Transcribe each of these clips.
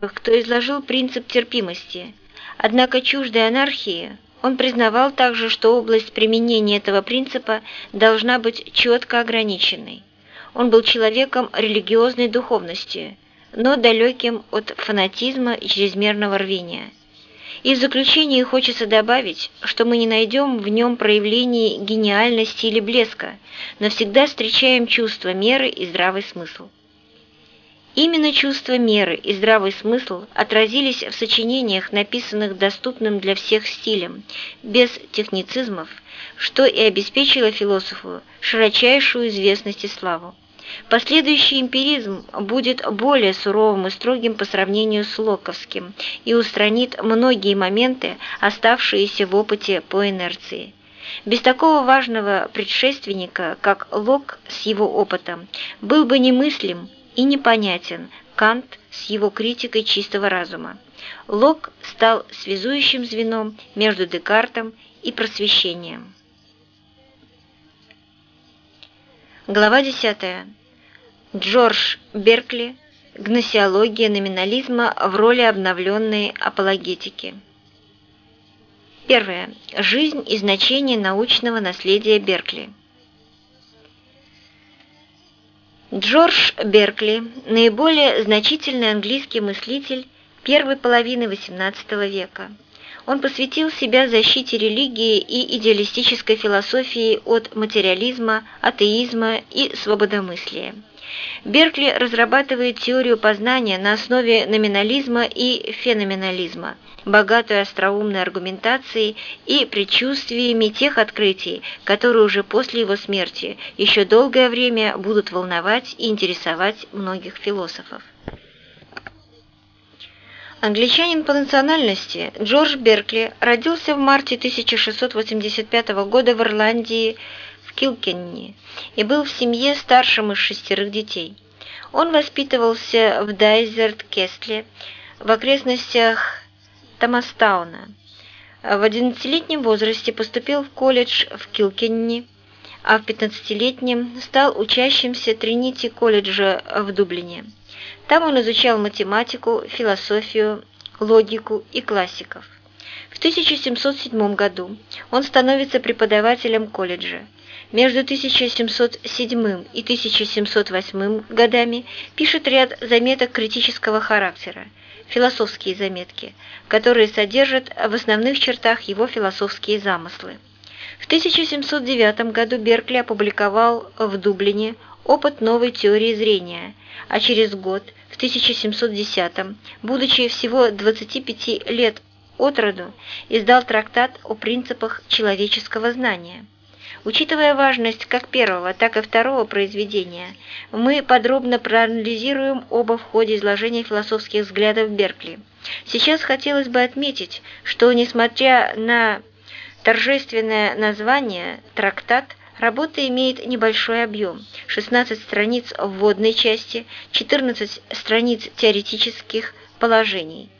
кто изложил принцип терпимости. Однако чуждой анархии он признавал также, что область применения этого принципа должна быть четко ограниченной. Он был человеком религиозной духовности, но далеким от фанатизма и чрезмерного рвения. И в заключение хочется добавить, что мы не найдем в нем проявлений гениальности или блеска, но всегда встречаем чувство меры и здравый смысл. Именно чувство меры и здравый смысл отразились в сочинениях, написанных доступным для всех стилем, без техницизмов, что и обеспечило философу широчайшую известность и славу. Последующий эмпиризм будет более суровым и строгим по сравнению с локовским и устранит многие моменты, оставшиеся в опыте по инерции. Без такого важного предшественника, как Лок с его опытом, был бы немыслим и непонятен Кант с его критикой чистого разума. Лок стал связующим звеном между Декартом и просвещением. Глава 10. Джордж Беркли. Гносеология номинализма в роли обновленной апологетики. Первое. Жизнь и значение научного наследия Беркли. Джордж Беркли – наиболее значительный английский мыслитель первой половины XVIII века. Он посвятил себя защите религии и идеалистической философии от материализма, атеизма и свободомыслия. Беркли разрабатывает теорию познания на основе номинализма и феноменализма, богатую остроумной аргументацией и предчувствиями тех открытий, которые уже после его смерти еще долгое время будут волновать и интересовать многих философов. Англичанин по национальности Джордж Беркли родился в марте 1685 года в Ирландии, Килкенни, и был в семье старшим из шестерых детей. Он воспитывался в Дайзерт-Кестле, в окрестностях Томастауна. В 11-летнем возрасте поступил в колледж в Килкенни, а в 15-летнем стал учащимся Тринити колледжа в Дублине. Там он изучал математику, философию, логику и классиков. В 1707 году он становится преподавателем колледжа. Между 1707 и 1708 годами пишет ряд заметок критического характера, философские заметки, которые содержат в основных чертах его философские замыслы. В 1709 году Беркли опубликовал в Дублине опыт новой теории зрения, а через год, в 1710 будучи всего 25 лет от роду, издал трактат о принципах человеческого знания. Учитывая важность как первого, так и второго произведения, мы подробно проанализируем оба в ходе изложения философских взглядов Беркли. Сейчас хотелось бы отметить, что, несмотря на торжественное название «трактат», Работа имеет небольшой объем – 16 страниц вводной части, 14 страниц теоретических положений,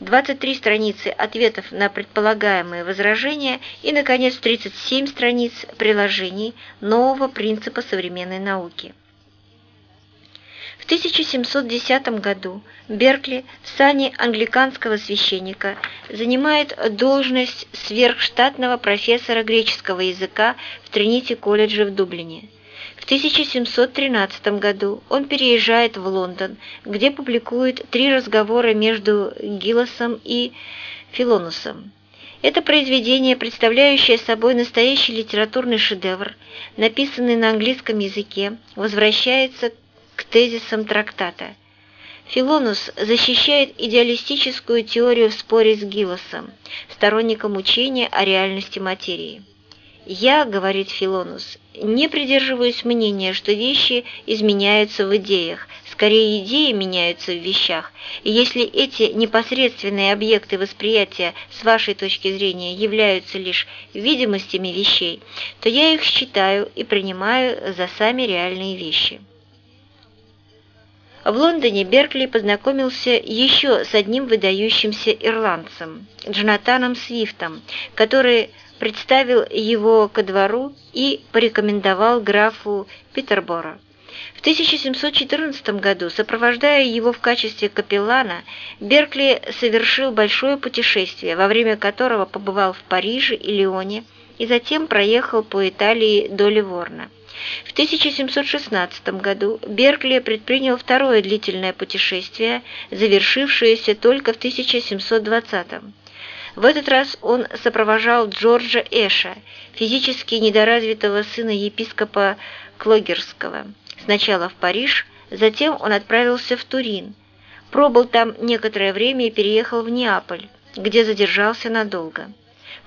23 страницы ответов на предполагаемые возражения и, наконец, 37 страниц приложений нового принципа современной науки. В 1710 году Беркли в сане англиканского священника занимает должность сверхштатного профессора греческого языка в Тринити-колледже в Дублине. В 1713 году он переезжает в Лондон, где публикует три разговора между Гиллосом и Филонусом. Это произведение, представляющее собой настоящий литературный шедевр, написанный на английском языке, возвращается к тезисам трактата. Филонус защищает идеалистическую теорию в споре с Гилосом, сторонником учения о реальности материи. «Я, — говорит Филонус, — не придерживаюсь мнения, что вещи изменяются в идеях, скорее идеи меняются в вещах, и если эти непосредственные объекты восприятия с вашей точки зрения являются лишь видимостями вещей, то я их считаю и принимаю за сами реальные вещи». В Лондоне Беркли познакомился еще с одним выдающимся ирландцем, Джонатаном Свифтом, который представил его ко двору и порекомендовал графу Питербора. В 1714 году, сопровождая его в качестве капеллана, Беркли совершил большое путешествие, во время которого побывал в Париже и Лионе и затем проехал по Италии до Ливорна. В 1716 году Беркли предпринял второе длительное путешествие, завершившееся только в 1720 -м. В этот раз он сопровождал Джорджа Эша, физически недоразвитого сына епископа Клогерского, сначала в Париж, затем он отправился в Турин, пробыл там некоторое время и переехал в Неаполь, где задержался надолго.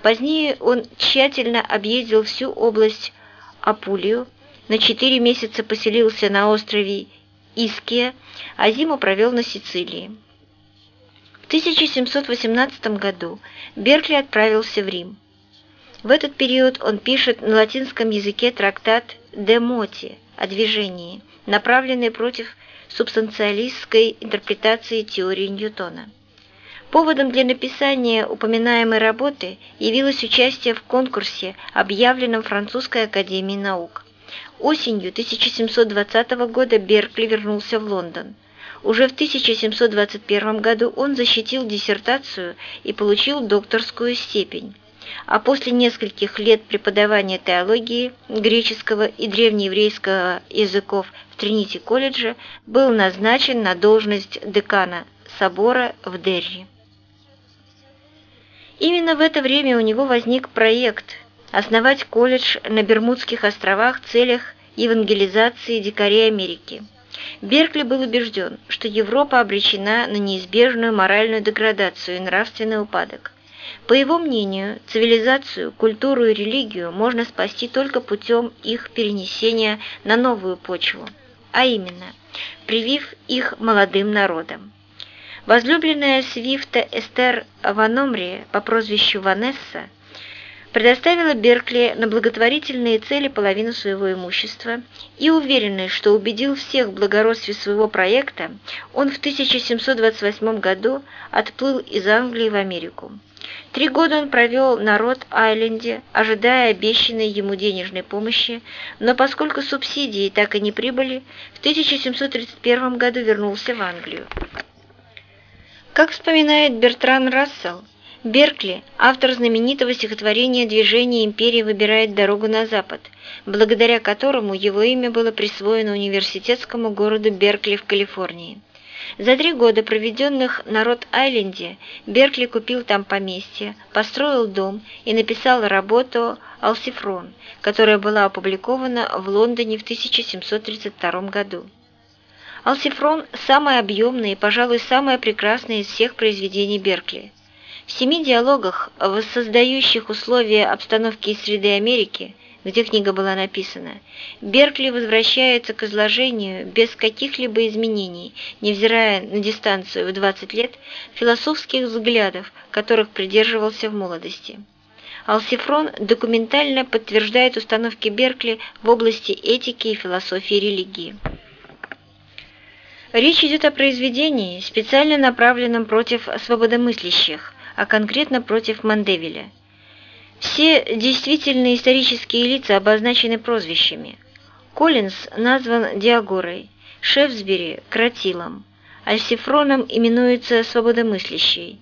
Позднее он тщательно объездил всю область Апулию, на четыре месяца поселился на острове Иския, а зиму провел на Сицилии. В 1718 году Беркли отправился в Рим. В этот период он пишет на латинском языке трактат «De Moти» о движении, направленный против субстанциалистской интерпретации теории Ньютона. Поводом для написания упоминаемой работы явилось участие в конкурсе, объявленном Французской академией наук. Осенью 1720 года Беркли вернулся в Лондон. Уже в 1721 году он защитил диссертацию и получил докторскую степень. А после нескольких лет преподавания теологии, греческого и древнееврейского языков в Тринити-колледже был назначен на должность декана собора в Дерри. Именно в это время у него возник проект – основать колледж на Бермудских островах в целях евангелизации дикарей Америки. Беркли был убежден, что Европа обречена на неизбежную моральную деградацию и нравственный упадок. По его мнению, цивилизацию, культуру и религию можно спасти только путем их перенесения на новую почву, а именно, привив их молодым народам. Возлюбленная Свифта Эстер Ваномри по прозвищу Ванесса предоставила Беркли на благотворительные цели половину своего имущества и, уверенный, что убедил всех в благородстве своего проекта, он в 1728 году отплыл из Англии в Америку. Три года он провел на Рот-Айленде, ожидая обещанной ему денежной помощи, но поскольку субсидии так и не прибыли, в 1731 году вернулся в Англию. Как вспоминает Бертран Рассел, Беркли – автор знаменитого стихотворения «Движение империи выбирает дорогу на запад», благодаря которому его имя было присвоено университетскому городу Беркли в Калифорнии. За три года, проведенных на Рот-Айленде, Беркли купил там поместье, построил дом и написал работу «Алсифрон», которая была опубликована в Лондоне в 1732 году. «Алсифрон» – самое объемное и, пожалуй, самое прекрасное из всех произведений Беркли – в семи диалогах, воссоздающих условия обстановки и среды Америки, где книга была написана, Беркли возвращается к изложению без каких-либо изменений, невзирая на дистанцию в 20 лет, философских взглядов, которых придерживался в молодости. Алсифрон документально подтверждает установки Беркли в области этики и философии религии. Речь идет о произведении, специально направленном против свободомыслящих, а конкретно против Мандевиля. Все действительные исторические лица обозначены прозвищами. Коллинз назван Диагорой, Шефсбери – Кратилом, Альсифроном именуется свободомыслящий.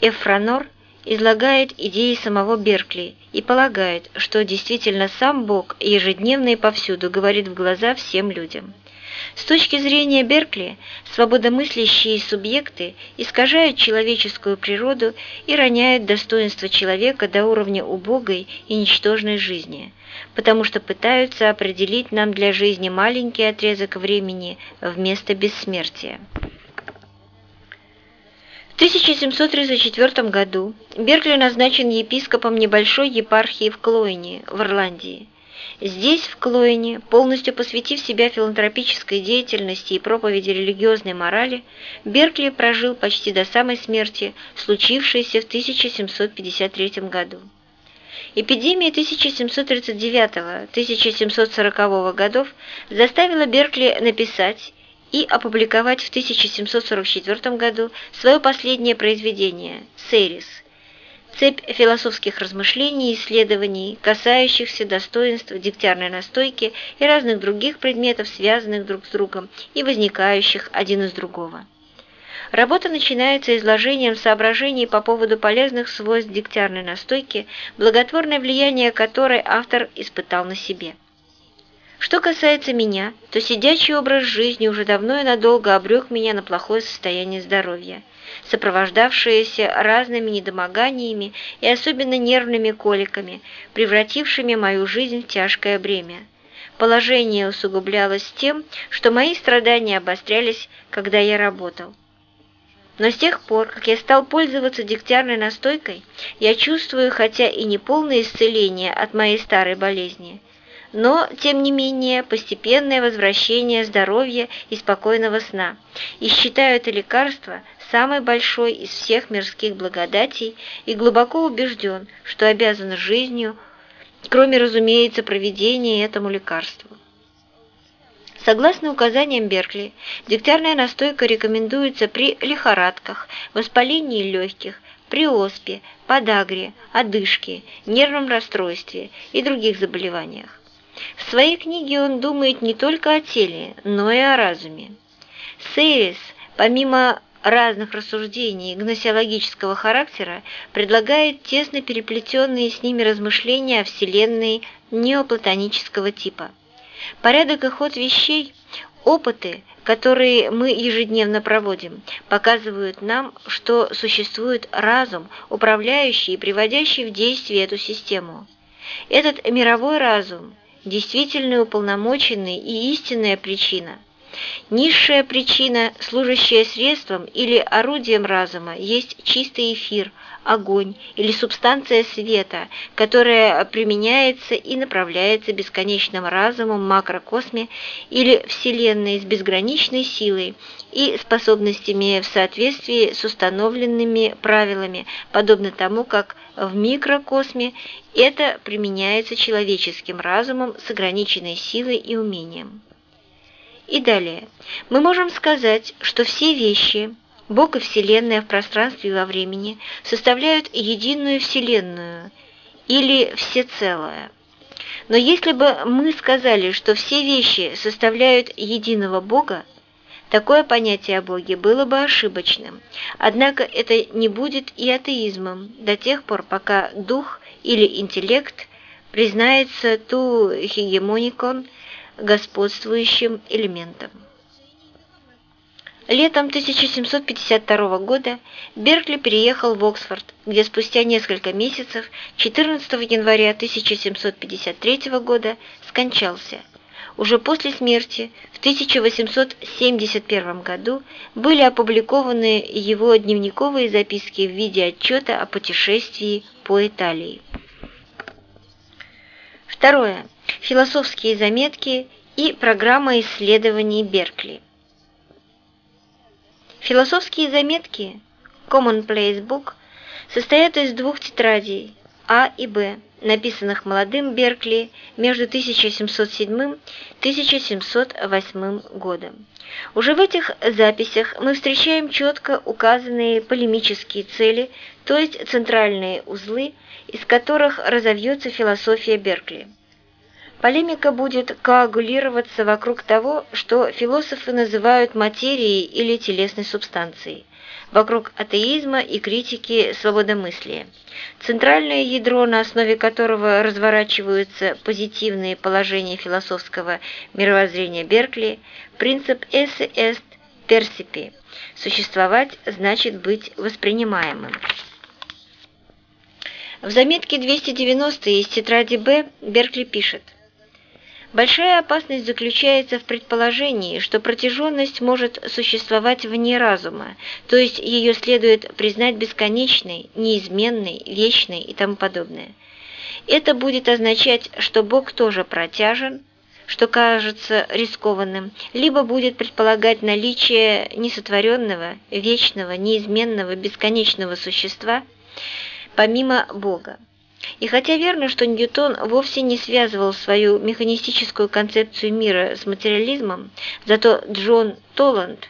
Эфранор излагает идеи самого Беркли и полагает, что действительно сам Бог ежедневно и повсюду говорит в глаза всем людям. С точки зрения Беркли, свободомыслящие субъекты искажают человеческую природу и роняют достоинство человека до уровня убогой и ничтожной жизни, потому что пытаются определить нам для жизни маленький отрезок времени вместо бессмертия. В 1734 году Беркли назначен епископом небольшой епархии в Клойне, в Ирландии. Здесь, в Клоине, полностью посвятив себя филантропической деятельности и проповеди религиозной морали, Беркли прожил почти до самой смерти, случившейся в 1753 году. Эпидемия 1739-1740 годов заставила Беркли написать и опубликовать в 1744 году свое последнее произведение «Сейрис», цепь философских размышлений и исследований, касающихся достоинств дегтярной настойки и разных других предметов, связанных друг с другом и возникающих один из другого. Работа начинается изложением соображений по поводу полезных свойств дегтярной настойки, благотворное влияние которой автор испытал на себе. Что касается меня, то сидячий образ жизни уже давно и надолго обрек меня на плохое состояние здоровья, сопровождавшееся разными недомоганиями и особенно нервными коликами, превратившими мою жизнь в тяжкое бремя. Положение усугублялось тем, что мои страдания обострялись, когда я работал. Но с тех пор, как я стал пользоваться дегтярной настойкой, я чувствую, хотя и не полное исцеление от моей старой болезни, но, тем не менее, постепенное возвращение здоровья и спокойного сна, и считаю это лекарство самой большой из всех мирских благодатей и глубоко убежден, что обязан жизнью, кроме, разумеется, проведения этому лекарству. Согласно указаниям Беркли, дегтярная настойка рекомендуется при лихорадках, воспалении легких, при оспе, подагре, одышке, нервном расстройстве и других заболеваниях. В своей книге он думает не только о теле, но и о разуме. Сейрис, помимо разных рассуждений гносеологического характера, предлагает тесно переплетенные с ними размышления о Вселенной неоплатонического типа. Порядок и ход вещей, опыты, которые мы ежедневно проводим, показывают нам, что существует разум, управляющий и приводящий в действие эту систему. Этот мировой разум – действительно уполномоченный и истинная причина. Низшая причина, служащая средством или орудием разума, есть чистый эфир – огонь или субстанция света, которая применяется и направляется бесконечным разумом макрокосме или Вселенной с безграничной силой и способностями в соответствии с установленными правилами, подобно тому, как в микрокосме это применяется человеческим разумом с ограниченной силой и умением. И далее. Мы можем сказать, что все вещи – Бог и Вселенная в пространстве и во времени составляют единую Вселенную или всецелое. Но если бы мы сказали, что все вещи составляют единого Бога, такое понятие о Боге было бы ошибочным. Однако это не будет и атеизмом до тех пор, пока дух или интеллект признается ту хегемоникон господствующим элементом. Летом 1752 года Беркли переехал в Оксфорд, где спустя несколько месяцев, 14 января 1753 года, скончался. Уже после смерти, в 1871 году, были опубликованы его дневниковые записки в виде отчета о путешествии по Италии. Второе. Философские заметки и программа исследований Беркли. Философские заметки Commonplace Book состоят из двух тетрадей А и Б, написанных молодым Беркли между 1707-1708 годом. Уже в этих записях мы встречаем четко указанные полемические цели, то есть центральные узлы, из которых разовьется философия Беркли. Полемика будет коагулироваться вокруг того, что философы называют материей или телесной субстанцией, вокруг атеизма и критики свободомыслия. Центральное ядро, на основе которого разворачиваются позитивные положения философского мировоззрения Беркли, принцип «esse est percipi» – «существовать значит быть воспринимаемым». В заметке 290 из тетради «Б» Беркли пишет – Большая опасность заключается в предположении, что протяженность может существовать вне разума, то есть ее следует признать бесконечной, неизменной, вечной и тому подобное. Это будет означать, что Бог тоже протяжен, что кажется рискованным, либо будет предполагать наличие несотворенного, вечного, неизменного, бесконечного существа помимо Бога. И хотя верно, что Ньютон вовсе не связывал свою механистическую концепцию мира с материализмом, зато Джон Толланд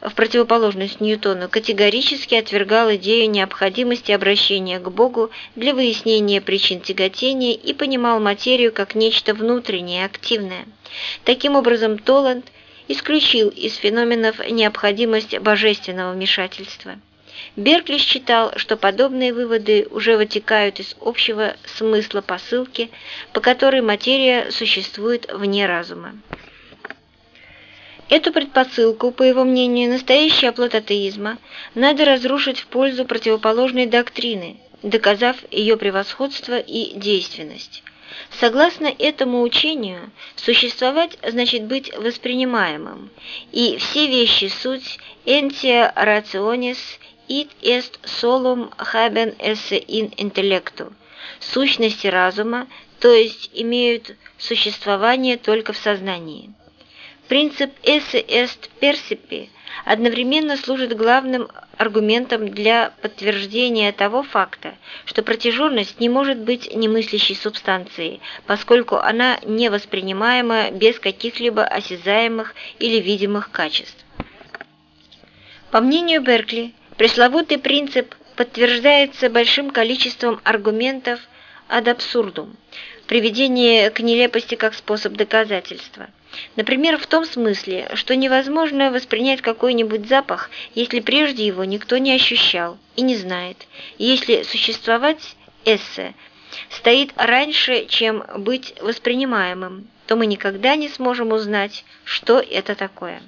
в противоположность Ньютону, категорически отвергал идею необходимости обращения к Богу для выяснения причин тяготения и понимал материю как нечто внутреннее, активное. Таким образом, Толланд исключил из феноменов необходимость божественного вмешательства. Беркли считал, что подобные выводы уже вытекают из общего смысла посылки, по которой материя существует вне разума. Эту предпосылку, по его мнению, настоящий оплот атеизма надо разрушить в пользу противоположной доктрины, доказав ее превосходство и действенность. Согласно этому учению, существовать значит быть воспринимаемым, и все вещи суть «entia rationis id est solum haben esse in intellectu» сущности разума, то есть имеют существование только в сознании. Принцип «esse est percipi» одновременно служит главным аргументом для подтверждения того факта, что протяженность не может быть немыслящей субстанцией, поскольку она невоспринимаема без каких-либо осязаемых или видимых качеств. По мнению Беркли, пресловутый принцип подтверждается большим количеством аргументов ad absurdum, приведение к нелепости как способ доказательства. Например, в том смысле, что невозможно воспринять какой-нибудь запах, если прежде его никто не ощущал и не знает, если существовать эссе стоит раньше, чем быть воспринимаемым, то мы никогда не сможем узнать, что это такое.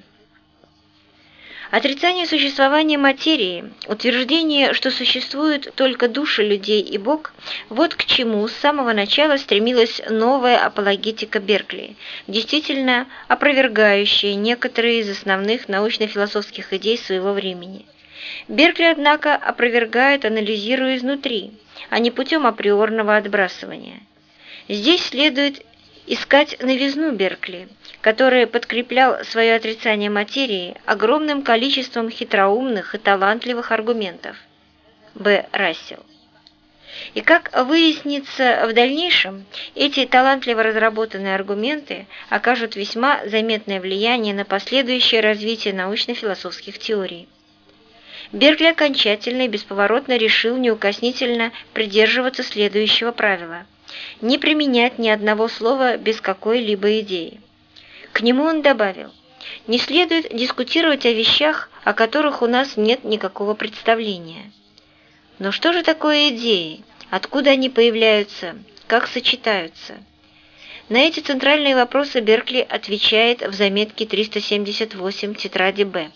Отрицание существования материи, утверждение, что существуют только души людей и Бог, вот к чему с самого начала стремилась новая апологетика Беркли, действительно опровергающая некоторые из основных научно-философских идей своего времени. Беркли, однако, опровергает, анализируя изнутри, а не путем априорного отбрасывания. Здесь следует искать новизну Беркли, который подкреплял свое отрицание материи огромным количеством хитроумных и талантливых аргументов. Б. Рассел. И как выяснится в дальнейшем, эти талантливо разработанные аргументы окажут весьма заметное влияние на последующее развитие научно-философских теорий. Беркли окончательно и бесповоротно решил неукоснительно придерживаться следующего правила – не применять ни одного слова без какой-либо идеи. К нему он добавил, не следует дискутировать о вещах, о которых у нас нет никакого представления. Но что же такое идеи? Откуда они появляются? Как сочетаются? На эти центральные вопросы Беркли отвечает в заметке 378 тетради Б.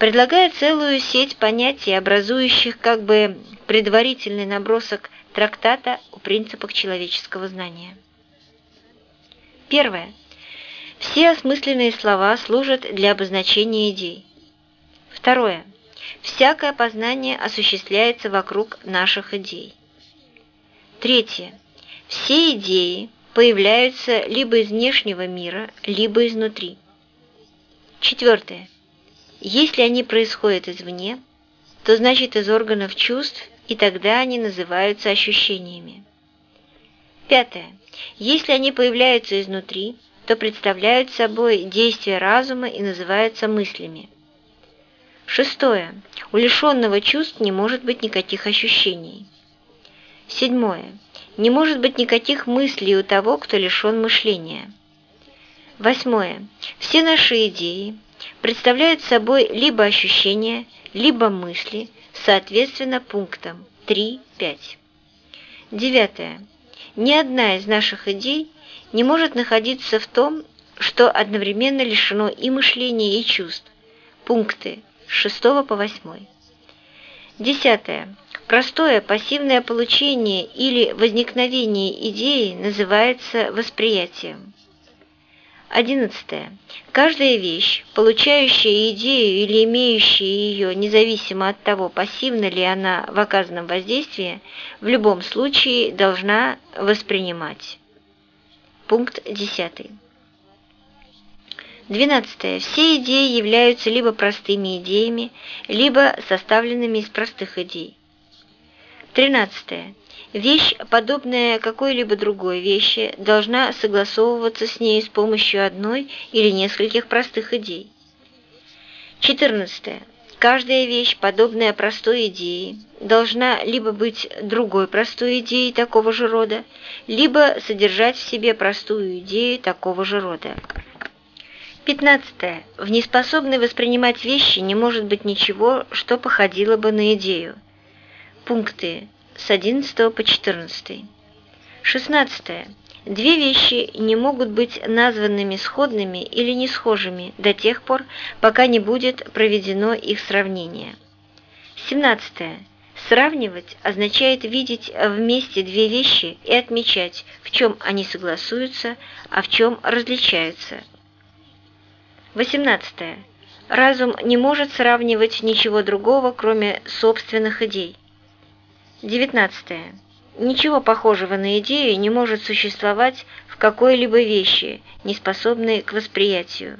Предлагая целую сеть понятий, образующих как бы предварительный набросок трактата о принципах человеческого знания. Первое. Все осмысленные слова служат для обозначения идей. Второе. Всякое познание осуществляется вокруг наших идей. Третье. Все идеи появляются либо из внешнего мира, либо изнутри. Четвертое. Если они происходят извне, то значит из органов чувств и тогда они называются ощущениями. Пятое. Если они появляются изнутри, то представляют собой действия разума и называются мыслями. Шестое. У лишенного чувств не может быть никаких ощущений. Седьмое. Не может быть никаких мыслей у того, кто лишен мышления. Восьмое. Все наши идеи представляют собой либо ощущения, либо мысли, соответственно пунктам 3, 5. Девятое. Ни одна из наших идей не может находиться в том, что одновременно лишено и мышления, и чувств. Пункты с 6 по 8. Десятое. Простое пассивное получение или возникновение идеи называется восприятием. Одиннадцатое. Каждая вещь, получающая идею или имеющая ее, независимо от того, пассивна ли она в оказанном воздействии, в любом случае должна воспринимать. Пункт десятый. Двенадцатое. Все идеи являются либо простыми идеями, либо составленными из простых идей. Тринадцатое. Вещь, подобная какой-либо другой вещи, должна согласовываться с ней с помощью одной или нескольких простых идей. 14. Каждая вещь, подобная простой идее, должна либо быть другой простой идеей такого же рода, либо содержать в себе простую идею такого же рода. 15. В неспособной воспринимать вещи не может быть ничего, что походило бы на идею. Пункты с 11 по 14. 16. Две вещи не могут быть названными сходными или не схожими до тех пор, пока не будет проведено их сравнение. 17. Сравнивать означает видеть вместе две вещи и отмечать, в чем они согласуются, а в чем различаются. 18. Разум не может сравнивать ничего другого, кроме собственных идей. 19. Ничего похожего на идею не может существовать в какой-либо вещи, не способной к восприятию.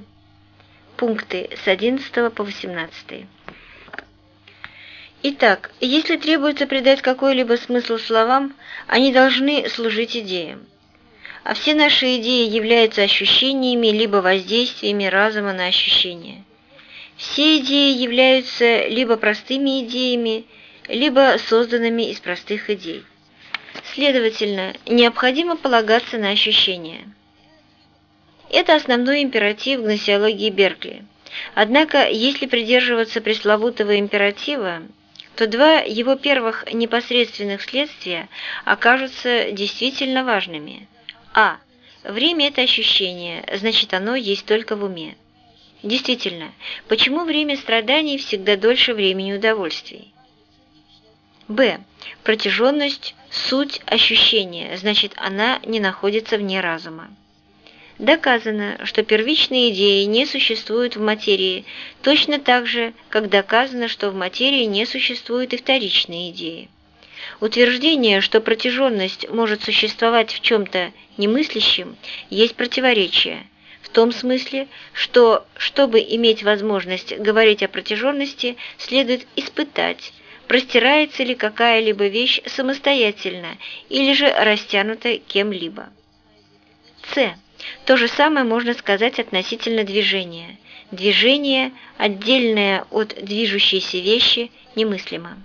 Пункты с 11 по 18. Итак, если требуется придать какой-либо смысл словам, они должны служить идеям. А все наши идеи являются ощущениями либо воздействиями разума на ощущения. Все идеи являются либо простыми идеями, либо созданными из простых идей. Следовательно, необходимо полагаться на ощущения. Это основной императив гносеологии Беркли. Однако, если придерживаться пресловутого императива, то два его первых непосредственных следствия окажутся действительно важными. А. Время – это ощущение, значит оно есть только в уме. Действительно, почему время страданий всегда дольше времени удовольствий? Б. Протяженность – суть ощущения, значит она не находится вне разума. Доказано, что первичные идеи не существуют в материи, точно так же, как доказано, что в материи не существуют и вторичные идеи. Утверждение, что протяженность может существовать в чем-то немыслящем, есть противоречие, в том смысле, что, чтобы иметь возможность говорить о протяженности, следует испытать, простирается ли какая-либо вещь самостоятельно или же растянута кем-либо. С. То же самое можно сказать относительно движения. Движение, отдельное от движущейся вещи, немыслимо.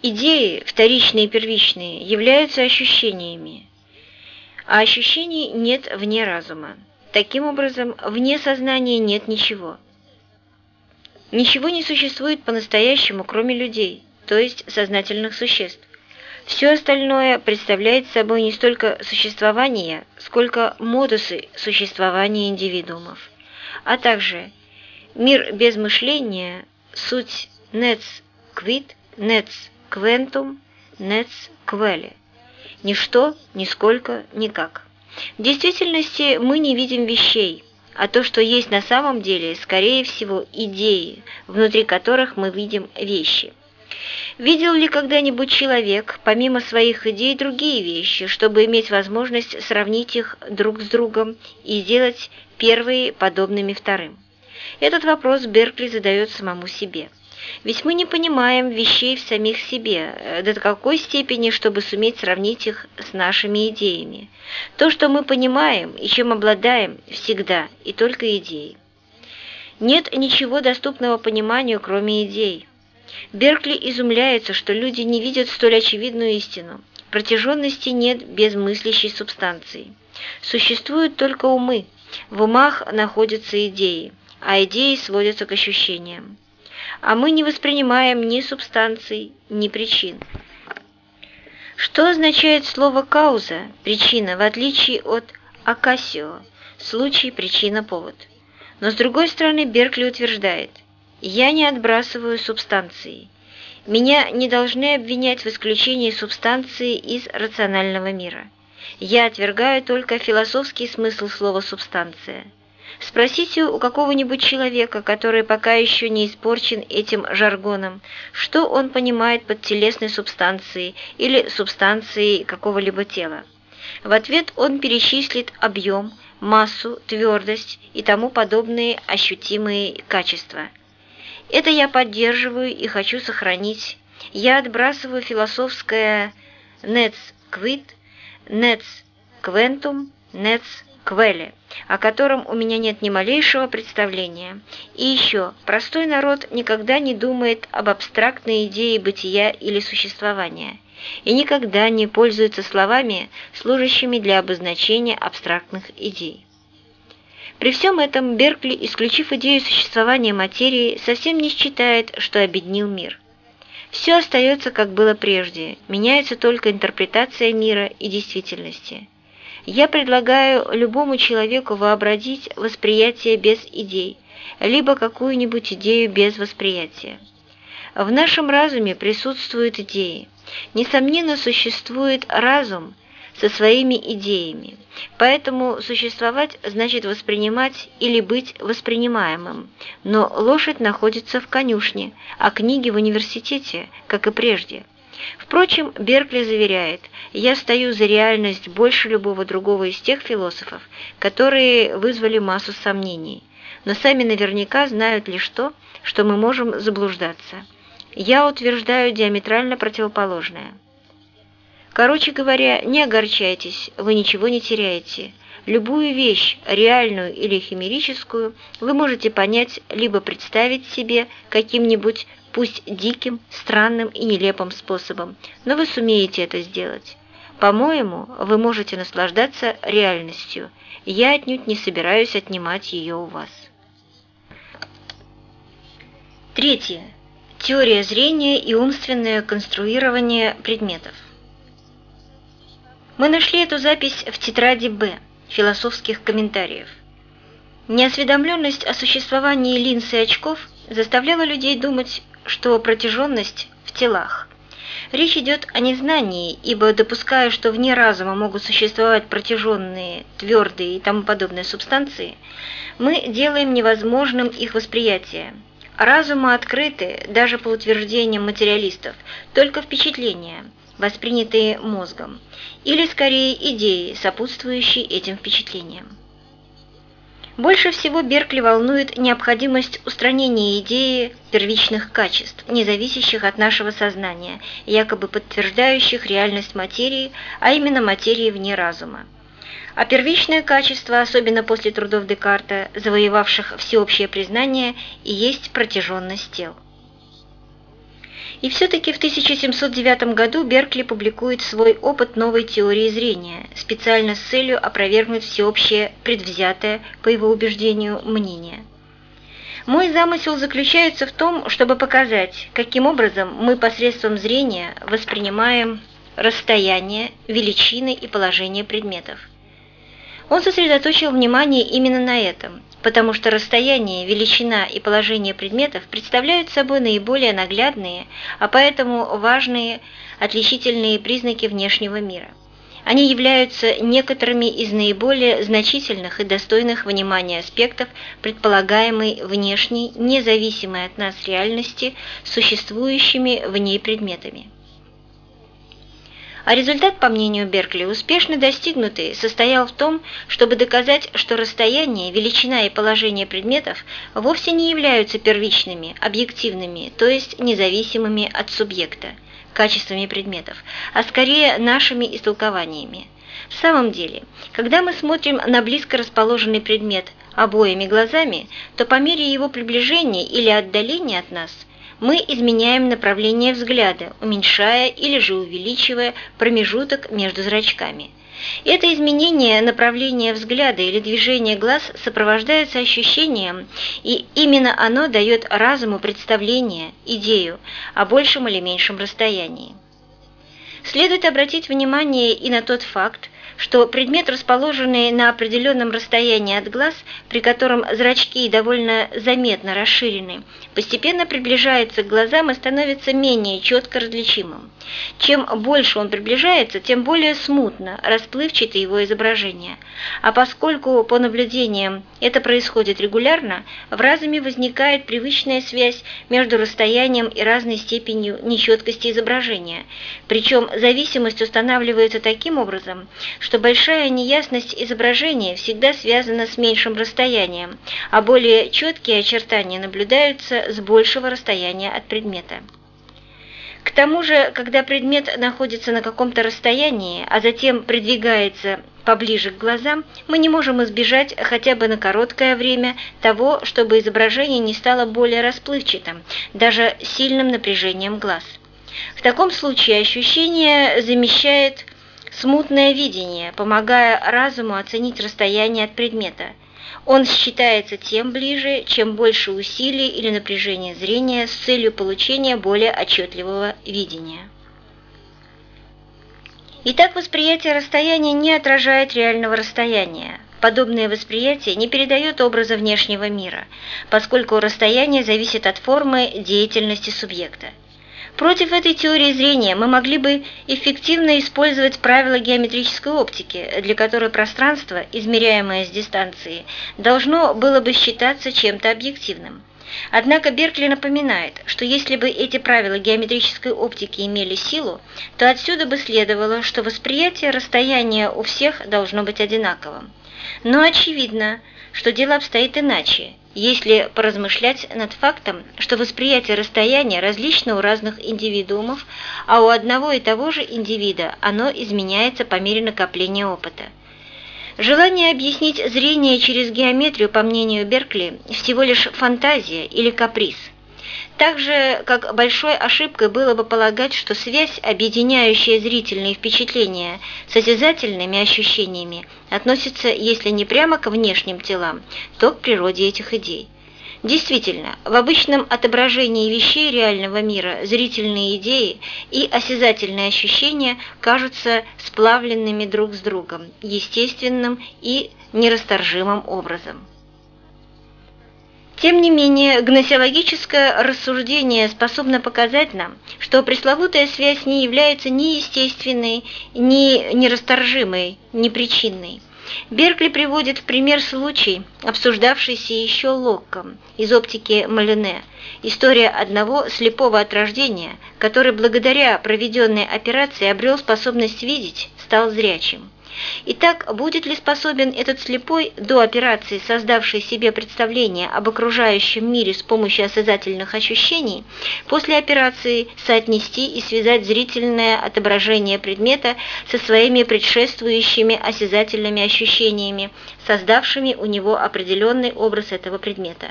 Идеи, вторичные и первичные, являются ощущениями, а ощущений нет вне разума. Таким образом, вне сознания нет ничего. Ничего не существует по-настоящему, кроме людей, то есть сознательных существ. Все остальное представляет собой не столько существование, сколько модусы существования индивидуумов, а также мир без мышления, суть nets quid, nets quentum, nets quelle. Ничто, нисколько, никак. В действительности мы не видим вещей, а то, что есть на самом деле, скорее всего, идеи, внутри которых мы видим вещи. Видел ли когда-нибудь человек, помимо своих идей, другие вещи, чтобы иметь возможность сравнить их друг с другом и сделать первые подобными вторым? Этот вопрос Беркли задает самому себе. Ведь мы не понимаем вещей в самих себе э, до какой степени, чтобы суметь сравнить их с нашими идеями. То, что мы понимаем и чем обладаем, всегда и только идеи. Нет ничего доступного пониманию, кроме идей. Беркли изумляется, что люди не видят столь очевидную истину. Протяженности нет без мыслящей субстанции. Существуют только умы. В умах находятся идеи, а идеи сводятся к ощущениям а мы не воспринимаем ни субстанций, ни причин. Что означает слово «кауза» – причина, в отличие от «акасио» – случай, причина, повод? Но с другой стороны Беркли утверждает «Я не отбрасываю субстанции. Меня не должны обвинять в исключении субстанции из рационального мира. Я отвергаю только философский смысл слова «субстанция». Спросите у какого-нибудь человека, который пока еще не испорчен этим жаргоном, что он понимает под телесной субстанцией или субстанцией какого-либо тела. В ответ он перечислит объем, массу, твердость и тому подобные ощутимые качества. Это я поддерживаю и хочу сохранить. Я отбрасываю философское «nets quid», «nets quentum», «nets Квеле, о котором у меня нет ни малейшего представления. И еще, простой народ никогда не думает об абстрактной идее бытия или существования и никогда не пользуется словами, служащими для обозначения абстрактных идей. При всем этом Беркли, исключив идею существования материи, совсем не считает, что обеднил мир. Все остается, как было прежде, меняется только интерпретация мира и действительности. Я предлагаю любому человеку вообразить восприятие без идей, либо какую-нибудь идею без восприятия. В нашем разуме присутствуют идеи. Несомненно, существует разум со своими идеями. Поэтому существовать значит воспринимать или быть воспринимаемым. Но лошадь находится в конюшне, а книги в университете, как и прежде. Впрочем, Беркли заверяет, я стою за реальность больше любого другого из тех философов, которые вызвали массу сомнений, но сами наверняка знают лишь то, что мы можем заблуждаться. Я утверждаю диаметрально противоположное. Короче говоря, не огорчайтесь, вы ничего не теряете. Любую вещь, реальную или химерическую, вы можете понять либо представить себе каким-нибудь пусть диким, странным и нелепым способом, но вы сумеете это сделать. По-моему, вы можете наслаждаться реальностью. Я отнюдь не собираюсь отнимать ее у вас. Третье. Теория зрения и умственное конструирование предметов. Мы нашли эту запись в тетради Б философских комментариев. Неосведомленность о существовании линз и очков заставляла людей думать, что протяженность в телах. Речь идет о незнании, ибо допуская, что вне разума могут существовать протяженные, твердые и тому подобные субстанции, мы делаем невозможным их восприятие. Разуму открыты, даже по утверждениям материалистов, только впечатления, воспринятые мозгом, или скорее идеи, сопутствующие этим впечатлениям. Больше всего Беркли волнует необходимость устранения идеи первичных качеств, не зависящих от нашего сознания, якобы подтверждающих реальность материи, а именно материи вне разума. А первичное качество, особенно после трудов Декарта, завоевавших всеобщее признание, и есть протяженность тел. И все-таки в 1709 году Беркли публикует свой опыт новой теории зрения, специально с целью опровергнуть всеобщее предвзятое, по его убеждению, мнение. Мой замысел заключается в том, чтобы показать, каким образом мы посредством зрения воспринимаем расстояние, величины и положение предметов. Он сосредоточил внимание именно на этом, потому что расстояние, величина и положение предметов представляют собой наиболее наглядные, а поэтому важные отличительные признаки внешнего мира. Они являются некоторыми из наиболее значительных и достойных внимания аспектов предполагаемой внешней, независимой от нас реальности, существующими в ней предметами. А результат, по мнению Беркли, успешно достигнутый, состоял в том, чтобы доказать, что расстояние, величина и положение предметов вовсе не являются первичными, объективными, то есть независимыми от субъекта, качествами предметов, а скорее нашими истолкованиями. В самом деле, когда мы смотрим на близко расположенный предмет обоими глазами, то по мере его приближения или отдаления от нас – мы изменяем направление взгляда, уменьшая или же увеличивая промежуток между зрачками. Это изменение направления взгляда или движение глаз сопровождается ощущением, и именно оно дает разуму представление, идею о большем или меньшем расстоянии. Следует обратить внимание и на тот факт, что предмет, расположенный на определенном расстоянии от глаз, при котором зрачки довольно заметно расширены, постепенно приближается к глазам и становится менее четко различимым. Чем больше он приближается, тем более смутно, расплывчато его изображение. А поскольку, по наблюдениям, это происходит регулярно, в разуме возникает привычная связь между расстоянием и разной степенью нечеткости изображения. Причем зависимость устанавливается таким образом, что большая неясность изображения всегда связана с меньшим расстоянием, а более четкие очертания наблюдаются с большего расстояния от предмета. К тому же, когда предмет находится на каком-то расстоянии, а затем придвигается поближе к глазам, мы не можем избежать хотя бы на короткое время того, чтобы изображение не стало более расплывчатым, даже сильным напряжением глаз. В таком случае ощущение замещает смутное видение, помогая разуму оценить расстояние от предмета. Он считается тем ближе, чем больше усилий или напряжения зрения с целью получения более отчетливого видения. Итак, восприятие расстояния не отражает реального расстояния. Подобное восприятие не передает образа внешнего мира, поскольку расстояние зависит от формы деятельности субъекта. Против этой теории зрения мы могли бы эффективно использовать правила геометрической оптики, для которой пространство, измеряемое с дистанции, должно было бы считаться чем-то объективным. Однако Беркли напоминает, что если бы эти правила геометрической оптики имели силу, то отсюда бы следовало, что восприятие расстояния у всех должно быть одинаковым. Но очевидно, что дело обстоит иначе, если поразмышлять над фактом, что восприятие расстояния различно у разных индивидуумов, а у одного и того же индивида оно изменяется по мере накопления опыта. Желание объяснить зрение через геометрию, по мнению Беркли, всего лишь фантазия или каприз. Так же, как большой ошибкой было бы полагать, что связь, объединяющая зрительные впечатления с осязательными ощущениями, относится, если не прямо к внешним телам, то к природе этих идей. Действительно, в обычном отображении вещей реального мира зрительные идеи и осязательные ощущения кажутся сплавленными друг с другом, естественным и нерасторжимым образом. Тем не менее, гносеологическое рассуждение способно показать нам, что пресловутая связь не является ни естественной, ни нерасторжимой, ни причинной. Беркли приводит в пример случай, обсуждавшийся еще Локком из оптики Малюне, история одного слепого от рождения, который благодаря проведенной операции обрел способность видеть, стал зрячим. Итак, будет ли способен этот слепой до операции, создавший себе представление об окружающем мире с помощью осязательных ощущений, после операции соотнести и связать зрительное отображение предмета со своими предшествующими осязательными ощущениями, создавшими у него определенный образ этого предмета?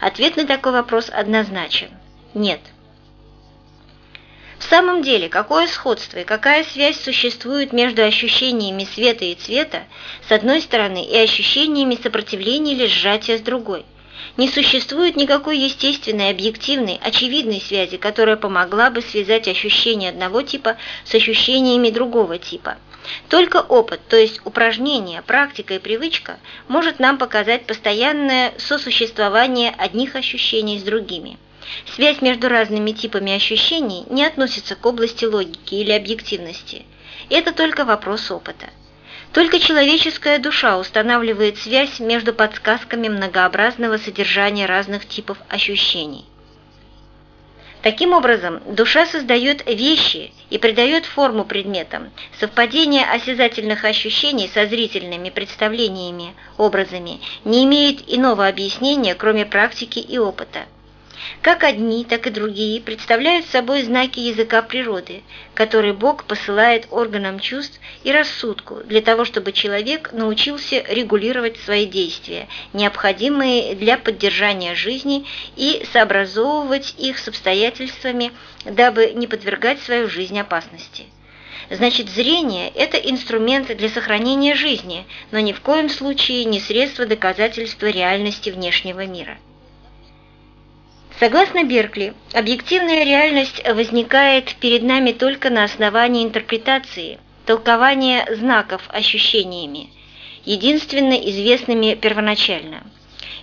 Ответ на такой вопрос однозначен – нет. В самом деле, какое сходство и какая связь существует между ощущениями света и цвета с одной стороны и ощущениями сопротивления или сжатия с другой? Не существует никакой естественной, объективной, очевидной связи, которая помогла бы связать ощущения одного типа с ощущениями другого типа. Только опыт, то есть упражнение, практика и привычка может нам показать постоянное сосуществование одних ощущений с другими. Связь между разными типами ощущений не относится к области логики или объективности. Это только вопрос опыта. Только человеческая душа устанавливает связь между подсказками многообразного содержания разных типов ощущений. Таким образом, душа создает вещи и придает форму предметам. Совпадение осязательных ощущений со зрительными представлениями, образами не имеет иного объяснения, кроме практики и опыта. Как одни, так и другие представляют собой знаки языка природы, который Бог посылает органам чувств и рассудку для того, чтобы человек научился регулировать свои действия, необходимые для поддержания жизни, и сообразовывать их с обстоятельствами, дабы не подвергать свою жизнь опасности. Значит, зрение – это инструмент для сохранения жизни, но ни в коем случае не средство доказательства реальности внешнего мира. Согласно Беркли, объективная реальность возникает перед нами только на основании интерпретации, толкования знаков ощущениями, единственно известными первоначально.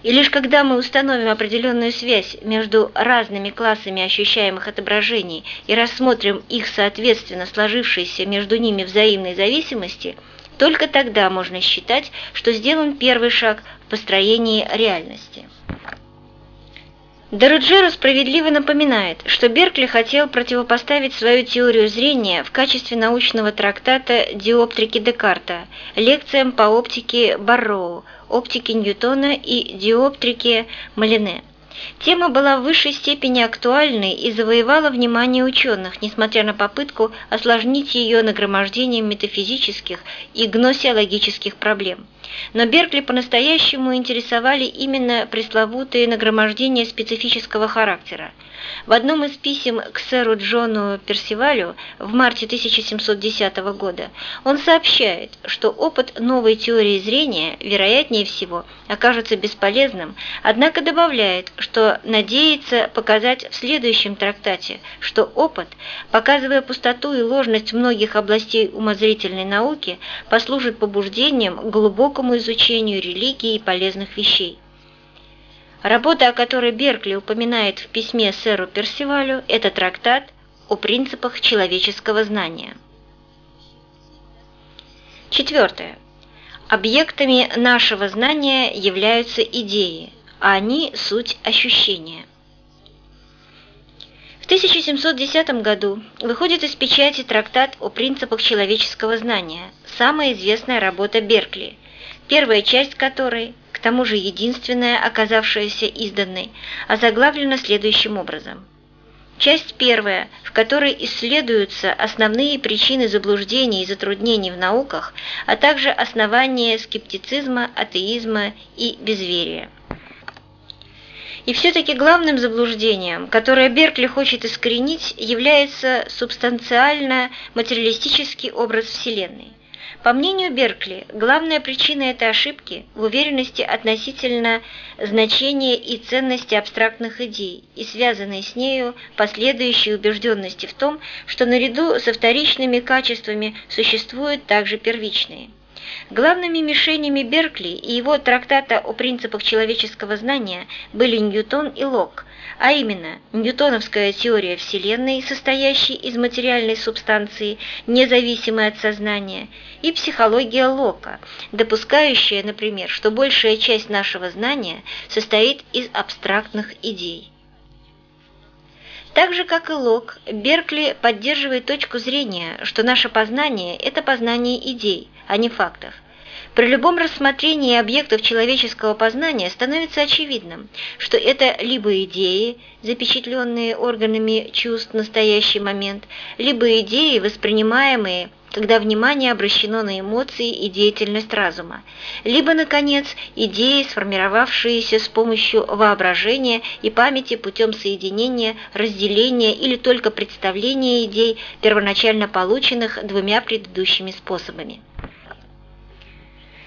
И лишь когда мы установим определенную связь между разными классами ощущаемых отображений и рассмотрим их соответственно сложившиеся между ними взаимной зависимости, только тогда можно считать, что сделан первый шаг в построении реальности. Дороджеро справедливо напоминает, что Беркли хотел противопоставить свою теорию зрения в качестве научного трактата «Диоптрики Декарта» лекциям по оптике Барроу, оптике Ньютона и диоптрике Малине. Тема была в высшей степени актуальной и завоевала внимание ученых, несмотря на попытку осложнить ее нагромождением метафизических и гносеологических проблем. Но Беркли по-настоящему интересовали именно пресловутые нагромождения специфического характера. В одном из писем к сэру Джону Персивалю в марте 1710 года он сообщает, что опыт новой теории зрения, вероятнее всего, окажется бесполезным, однако добавляет, что надеется показать в следующем трактате, что опыт, показывая пустоту и ложность многих областей умозрительной науки, послужит побуждением к глубокому изучению религии и полезных вещей. Работа, о которой Беркли упоминает в письме сэру Персивалю, это трактат о принципах человеческого знания. Четвертое. Объектами нашего знания являются идеи, а они – суть ощущения. В 1710 году выходит из печати трактат о принципах человеческого знания, самая известная работа Беркли, первая часть которой к тому же единственная, оказавшаяся изданной, озаглавлена следующим образом. Часть первая, в которой исследуются основные причины заблуждений и затруднений в науках, а также основания скептицизма, атеизма и безверия. И все-таки главным заблуждением, которое Беркли хочет искоренить, является субстанциально-материалистический образ Вселенной. По мнению Беркли, главная причина этой ошибки в уверенности относительно значения и ценности абстрактных идей и связанной с нею последующей убежденности в том, что наряду со вторичными качествами существуют также первичные. Главными мишенями Беркли и его трактата о принципах человеческого знания были Ньютон и Локк, а именно ньютоновская теория Вселенной, состоящей из материальной субстанции, независимой от сознания, и психология Лока, допускающая, например, что большая часть нашего знания состоит из абстрактных идей. Так же, как и Лок, Беркли поддерживает точку зрения, что наше познание – это познание идей, а не фактов – при любом рассмотрении объектов человеческого познания становится очевидным, что это либо идеи, запечатленные органами чувств в настоящий момент, либо идеи, воспринимаемые когда внимание обращено на эмоции и деятельность разума, либо, наконец, идеи, сформировавшиеся с помощью воображения и памяти путем соединения, разделения или только представления идей, первоначально полученных двумя предыдущими способами.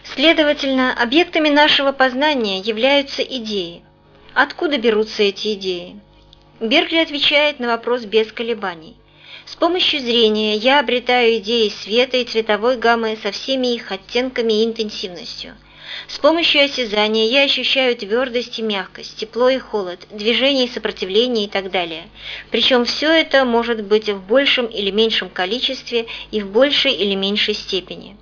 Следовательно, объектами нашего познания являются идеи. Откуда берутся эти идеи? Беркли отвечает на вопрос без колебаний. С помощью зрения я обретаю идеи света и цветовой гаммы со всеми их оттенками и интенсивностью. С помощью осязания я ощущаю твердость и мягкость, тепло и холод, движение и сопротивление и так далее. Причем все это может быть в большем или меньшем количестве и в большей или меньшей степени.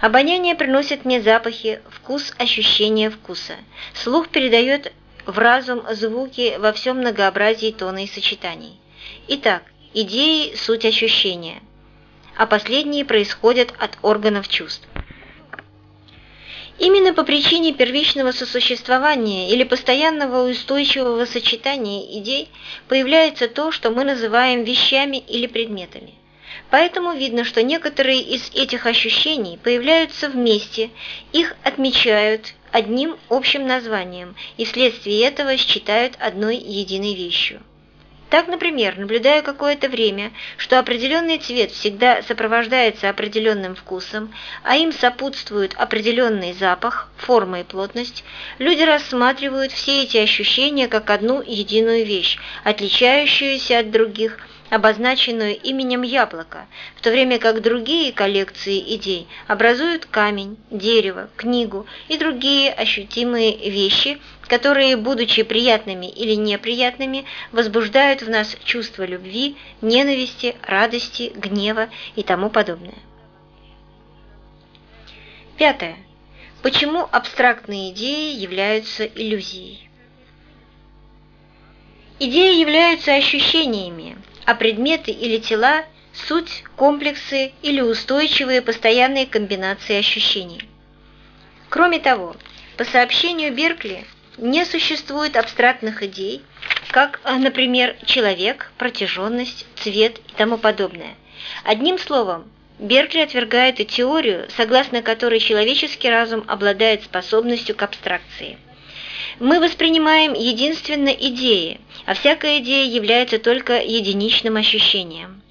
Обоняние приносит мне запахи, вкус, ощущение вкуса. Слух передает в разум звуки во всем многообразии тона и сочетаний. Итак, идеи – суть ощущения, а последние происходят от органов чувств. Именно по причине первичного сосуществования или постоянного устойчивого сочетания идей появляется то, что мы называем вещами или предметами. Поэтому видно, что некоторые из этих ощущений появляются вместе, их отмечают одним общим названием и вследствие этого считают одной единой вещью. Так, например, наблюдая какое-то время, что определенный цвет всегда сопровождается определенным вкусом, а им сопутствует определенный запах, форма и плотность, люди рассматривают все эти ощущения как одну единую вещь, отличающуюся от других – обозначенную именем яблоко, в то время как другие коллекции идей образуют камень, дерево, книгу и другие ощутимые вещи, которые, будучи приятными или неприятными, возбуждают в нас чувство любви, ненависти, радости, гнева и тому подобное. Пятое. Почему абстрактные идеи являются иллюзией? Идеи являются ощущениями, а предметы или тела – суть, комплексы или устойчивые постоянные комбинации ощущений. Кроме того, по сообщению Беркли, не существует абстрактных идей, как, например, человек, протяженность, цвет и тому подобное. Одним словом, Беркли отвергает и теорию, согласно которой человеческий разум обладает способностью к абстракции. Мы воспринимаем единственно идеи, а всякая идея является только единичным ощущением.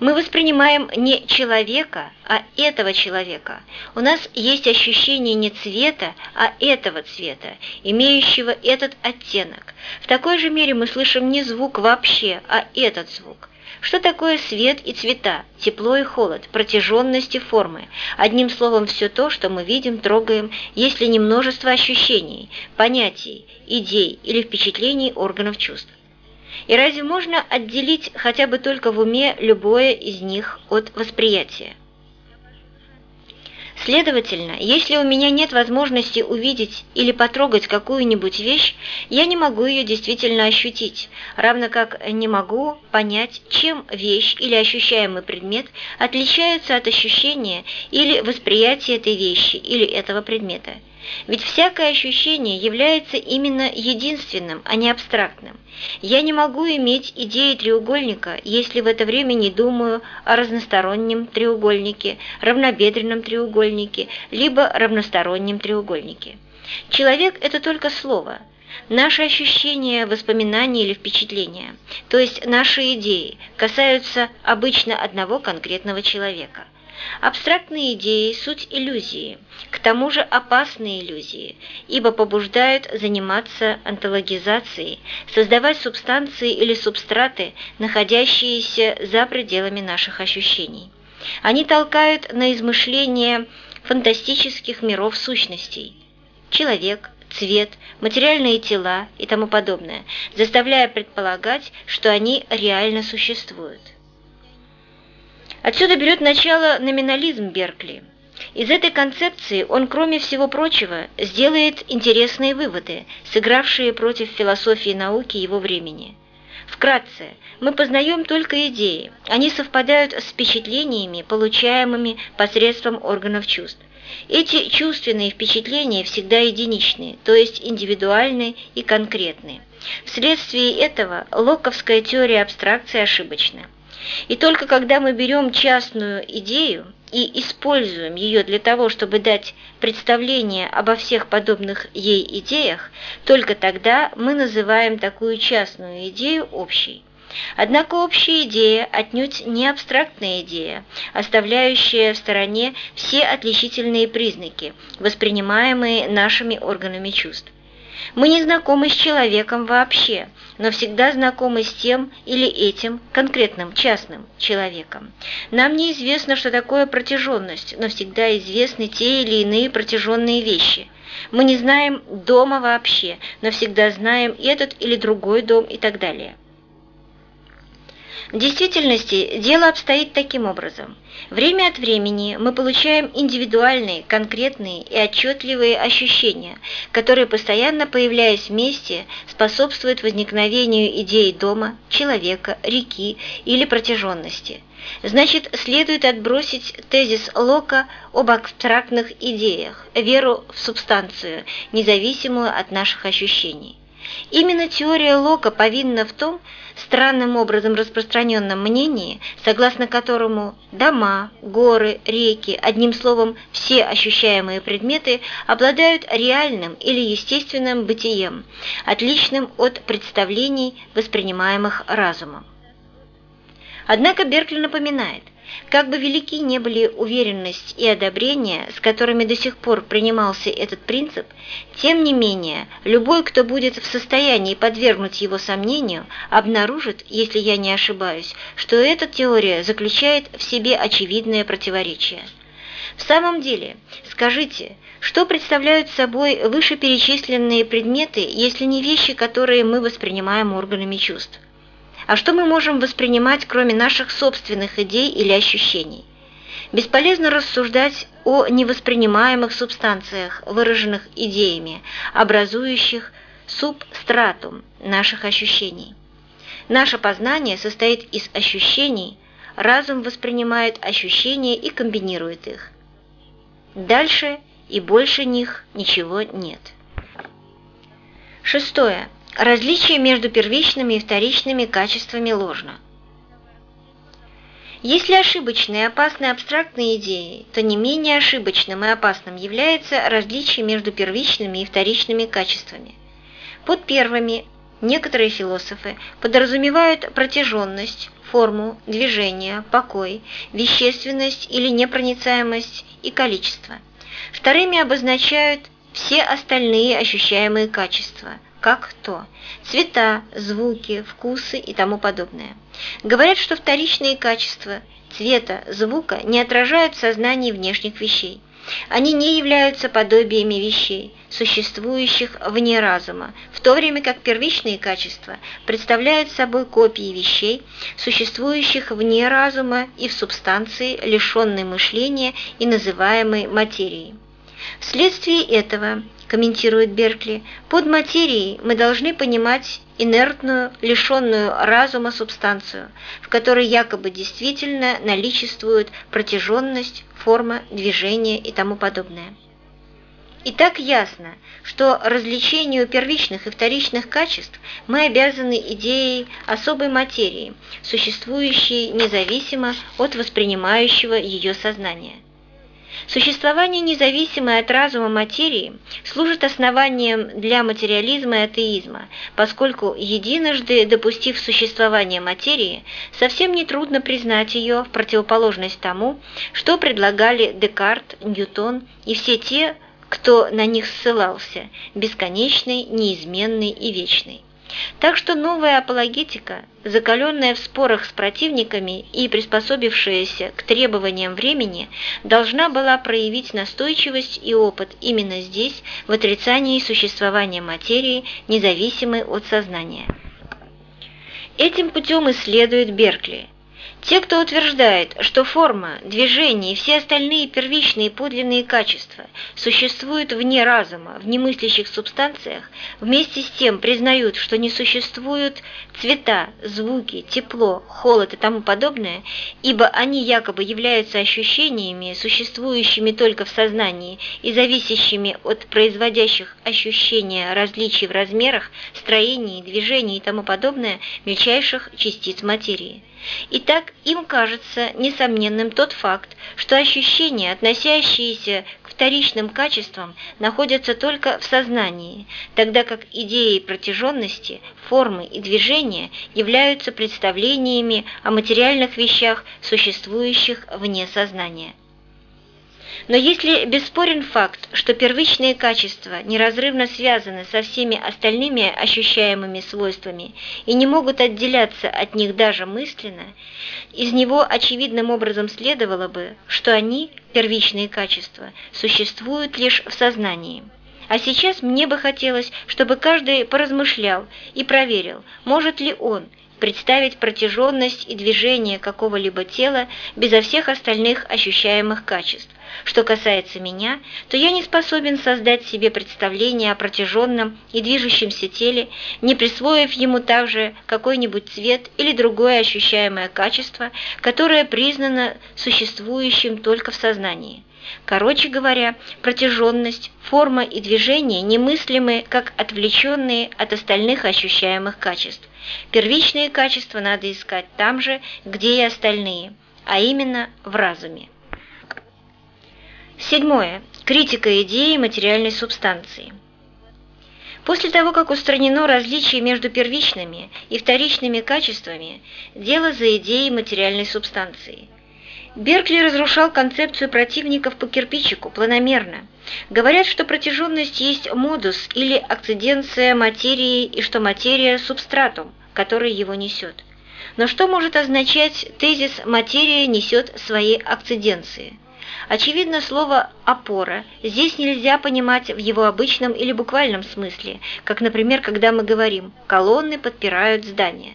Мы воспринимаем не человека, а этого человека. У нас есть ощущение не цвета, а этого цвета, имеющего этот оттенок. В такой же мере мы слышим не звук вообще, а этот звук. Что такое свет и цвета, тепло и холод, протяженность и формы? Одним словом, все то, что мы видим, трогаем, если не множество ощущений, понятий, идей или впечатлений органов чувств. И разве можно отделить хотя бы только в уме любое из них от восприятия? Следовательно, если у меня нет возможности увидеть или потрогать какую-нибудь вещь, я не могу ее действительно ощутить, равно как не могу понять, чем вещь или ощущаемый предмет отличаются от ощущения или восприятия этой вещи или этого предмета. Ведь всякое ощущение является именно единственным, а не абстрактным. Я не могу иметь идеи треугольника, если в это время не думаю о разностороннем треугольнике, равнобедренном треугольнике, либо равностороннем треугольнике. Человек – это только слово. Наши ощущения, воспоминания или впечатления, то есть наши идеи, касаются обычно одного конкретного человека. Абстрактные идеи – суть иллюзии, к тому же опасные иллюзии, ибо побуждают заниматься антологизацией, создавать субстанции или субстраты, находящиеся за пределами наших ощущений. Они толкают на измышление фантастических миров сущностей – человек, цвет, материальные тела и тому подобное, заставляя предполагать, что они реально существуют. Отсюда берет начало номинализм Беркли. Из этой концепции он, кроме всего прочего, сделает интересные выводы, сыгравшие против философии науки его времени. Вкратце, мы познаем только идеи, они совпадают с впечатлениями, получаемыми посредством органов чувств. Эти чувственные впечатления всегда единичны, то есть индивидуальны и конкретны. Вследствие этого локовская теория абстракции ошибочна. И только когда мы берем частную идею и используем ее для того, чтобы дать представление обо всех подобных ей идеях, только тогда мы называем такую частную идею общей. Однако общая идея отнюдь не абстрактная идея, оставляющая в стороне все отличительные признаки, воспринимаемые нашими органами чувств. Мы не знакомы с человеком вообще, но всегда знакомы с тем или этим конкретным частным человеком. Нам неизвестно, что такое протяженность, но всегда известны те или иные протяженные вещи. Мы не знаем дома вообще, но всегда знаем этот или другой дом и так далее. В действительности дело обстоит таким образом. Время от времени мы получаем индивидуальные, конкретные и отчетливые ощущения, которые, постоянно появляясь вместе, способствуют возникновению идеи дома, человека, реки или протяженности. Значит, следует отбросить тезис Лока об абстрактных идеях, веру в субстанцию, независимую от наших ощущений. Именно теория Лока повинна в том, странным образом распространенном мнении, согласно которому дома, горы, реки, одним словом, все ощущаемые предметы обладают реальным или естественным бытием, отличным от представлений, воспринимаемых разумом. Однако Беркли напоминает, как бы велики не были уверенность и одобрение, с которыми до сих пор принимался этот принцип, тем не менее, любой, кто будет в состоянии подвергнуть его сомнению, обнаружит, если я не ошибаюсь, что эта теория заключает в себе очевидное противоречие. В самом деле, скажите, что представляют собой вышеперечисленные предметы, если не вещи, которые мы воспринимаем органами чувств? А что мы можем воспринимать, кроме наших собственных идей или ощущений? Бесполезно рассуждать о невоспринимаемых субстанциях, выраженных идеями, образующих субстратум наших ощущений. Наше познание состоит из ощущений, разум воспринимает ощущения и комбинирует их. Дальше и больше них ничего нет. Шестое. Различие между первичными и вторичными качествами ложно. Если ошибочные и опасные абстрактные идеи, то не менее ошибочным и опасным является различие между первичными и вторичными качествами. Под первыми некоторые философы подразумевают протяженность, форму, движение, покой, вещественность или непроницаемость и количество. Вторыми обозначают все остальные ощущаемые качества, как то цвета, звуки, вкусы и тому подобное. Говорят, что вторичные качества цвета, звука не отражают в сознании внешних вещей. Они не являются подобиями вещей, существующих вне разума, в то время как первичные качества представляют собой копии вещей, существующих вне разума и в субстанции, лишенной мышления и называемой материей. Вследствие этого, комментирует Беркли, под материей мы должны понимать инертную, лишенную разума субстанцию, в которой якобы действительно наличествуют протяженность, форма, движение и тому подобное. И так ясно, что развлечению первичных и вторичных качеств мы обязаны идеей особой материи, существующей независимо от воспринимающего ее сознания. Существование независимой от разума материи служит основанием для материализма и атеизма, поскольку, единожды допустив существование материи, совсем нетрудно признать ее в противоположность тому, что предлагали Декарт, Ньютон и все те, кто на них ссылался, бесконечный, неизменный и вечный. Так что новая апологетика, закаленная в спорах с противниками и приспособившаяся к требованиям времени, должна была проявить настойчивость и опыт именно здесь, в отрицании существования материи, независимой от сознания. Этим путем исследует Беркли – те, кто утверждает, что форма, движение и все остальные первичные подлинные качества существуют вне разума, в немыслящих субстанциях, вместе с тем признают, что не существуют цвета, звуки, тепло, холод и тому подобное, ибо они якобы являются ощущениями, существующими только в сознании и зависящими от производящих ощущения различий в размерах, строении, движении и тому подобное мельчайших частиц материи. Итак, им кажется несомненным тот факт, что ощущения, относящиеся к вторичным качествам, находятся только в сознании, тогда как идеи протяженности, формы и движения являются представлениями о материальных вещах, существующих вне сознания. Но если бесспорен факт, что первичные качества неразрывно связаны со всеми остальными ощущаемыми свойствами и не могут отделяться от них даже мысленно, из него очевидным образом следовало бы, что они, первичные качества, существуют лишь в сознании. А сейчас мне бы хотелось, чтобы каждый поразмышлял и проверил, может ли он представить протяженность и движение какого-либо тела безо всех остальных ощущаемых качеств, что касается меня, то я не способен создать себе представление о протяженном и движущемся теле, не присвоив ему также какой-нибудь цвет или другое ощущаемое качество, которое признано существующим только в сознании. Короче говоря, протяженность, форма и движение немыслимы как отвлеченные от остальных ощущаемых качеств. Первичные качества надо искать там же, где и остальные, а именно в разуме. Седьмое. Критика идеи материальной субстанции. После того, как устранено различие между первичными и вторичными качествами, дело за идеей материальной субстанции. Беркли разрушал концепцию противников по кирпичику планомерно. Говорят, что протяженность есть модус или акциденция материи и что материя – субстратум, который его несет. Но что может означать тезис «материя несет свои акциденции»? Очевидно, слово «опора» здесь нельзя понимать в его обычном или буквальном смысле, как, например, когда мы говорим «колонны подпирают здание».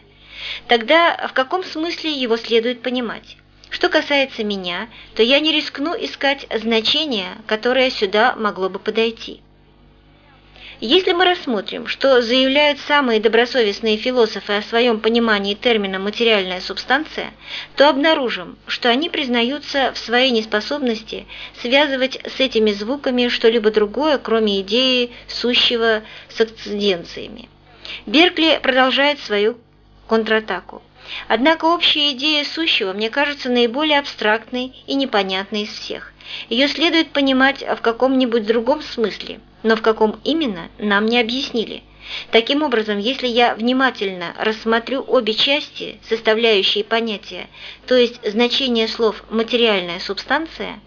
Тогда в каком смысле его следует понимать? Что касается меня, то я не рискну искать значение, которое сюда могло бы подойти. Если мы рассмотрим, что заявляют самые добросовестные философы о своем понимании термина «материальная субстанция», то обнаружим, что они признаются в своей неспособности связывать с этими звуками что-либо другое, кроме идеи сущего с акциденциями. Беркли продолжает свою контратаку. Однако общая идея сущего мне кажется наиболее абстрактной и непонятной из всех. Ее следует понимать в каком-нибудь другом смысле, но в каком именно нам не объяснили. Таким образом, если я внимательно рассмотрю обе части, составляющие понятия, то есть значение слов «материальная субстанция»,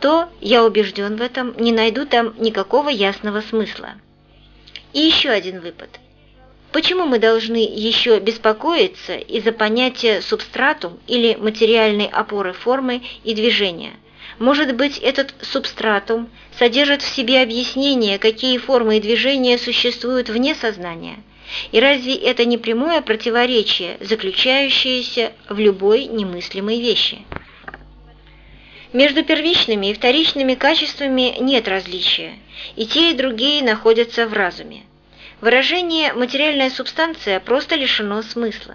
то, я убежден в этом, не найду там никакого ясного смысла. И еще один выпад – Почему мы должны еще беспокоиться из-за понятия субстратум или материальной опоры формы и движения? Может быть, этот субстратум содержит в себе объяснение, какие формы и движения существуют вне сознания? И разве это не прямое противоречие, заключающееся в любой немыслимой вещи? Между первичными и вторичными качествами нет различия, и те и другие находятся в разуме. Выражение «материальная субстанция» просто лишено смысла.